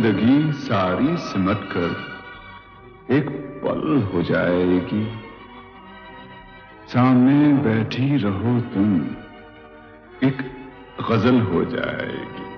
ज़िंदगी सारी सिमट कर एक पल हो जाएगी। सामने बैठी रहो तुम, एक गज़ल हो जाएगी।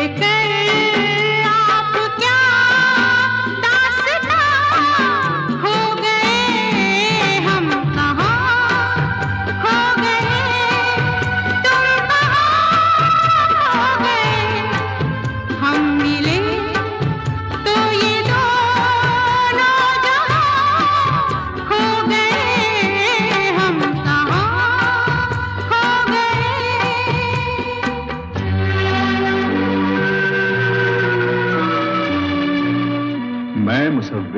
like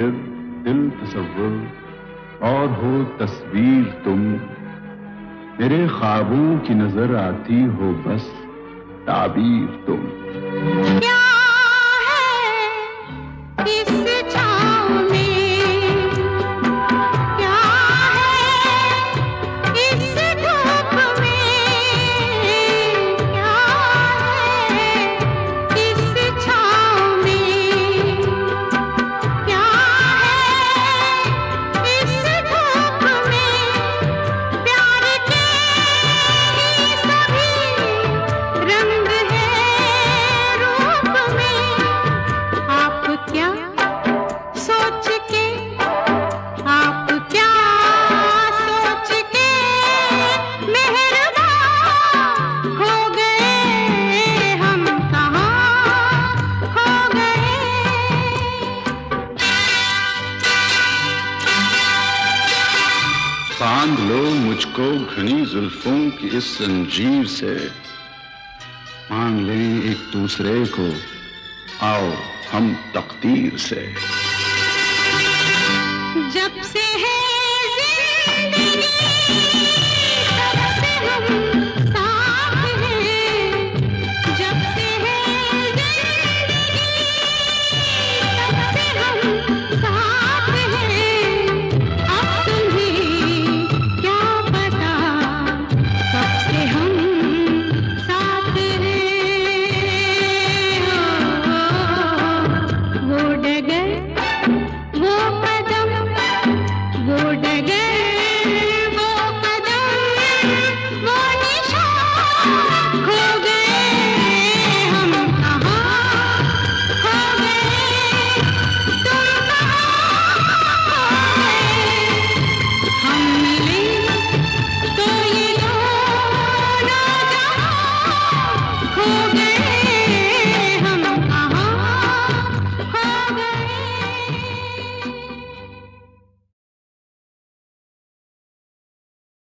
मुसविर दिल तस्वुर और हो तस्वीर तुम। मेरे ख्वाबों की नज़र आती हो बस ताबीर तुम। बाँध लो मुझको घनी जुल्फों की इस संजीव से। मांग लें एक दूसरे को, आओ हम तकदीर से। जब से है